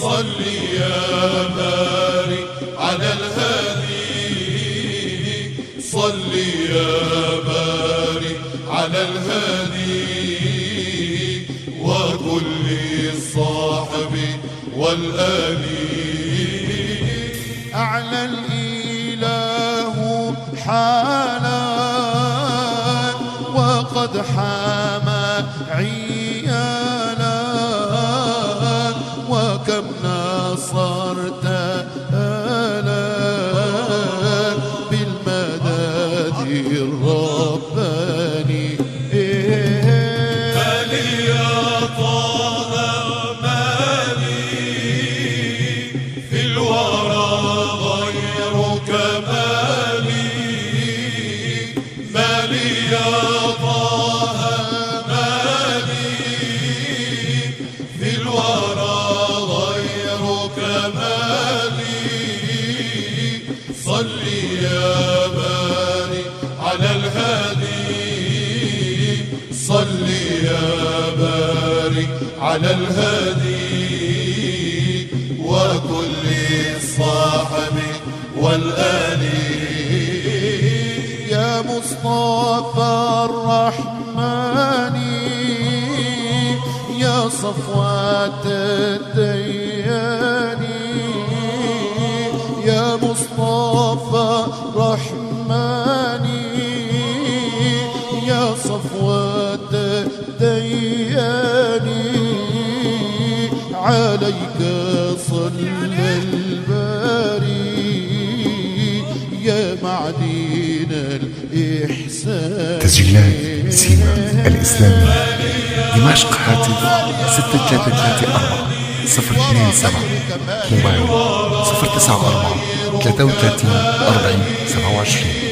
صل يا باري على الهادي. صل يا باري على الهادي. وكل الصاحب والآل أعلى الإله حالا وقد حامى الرباني على الهادي وكل الصاحب والآل. يا مصطفى الرحمن يا صفوة الديان عليك صلى الباري يا معدن الإحسان. تسجيلات سيما الإسلامي دمشق هاتف ستة ثلاثة ثلاثة أربعة. صفر اثنين سبعة. موبايل صفر تسعة أربعة ثلاثة وثلاثين أربعين سبعة وعشرين.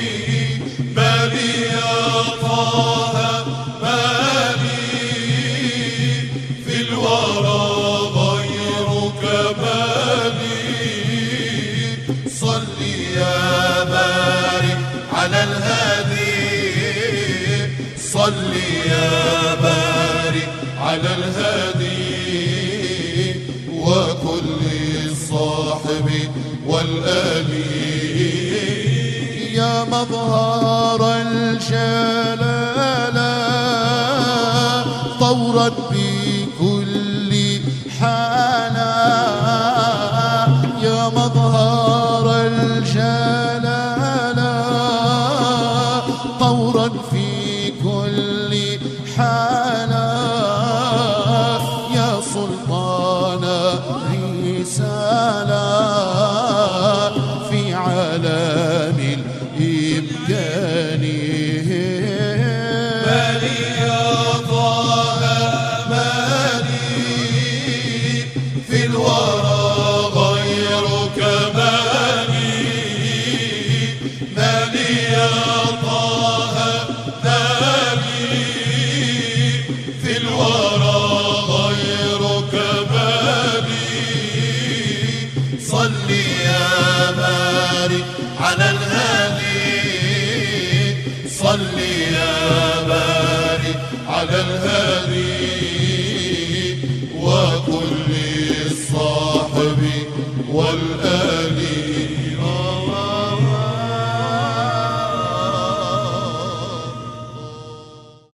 على الهادي. صل يا باري على الهادي. وكل الصاحب والآل. يا مظهر الجلالة طورا بكل حالة يا مظهر الجلالة. سلطان رسالة في عالم الإمكان يا صلي.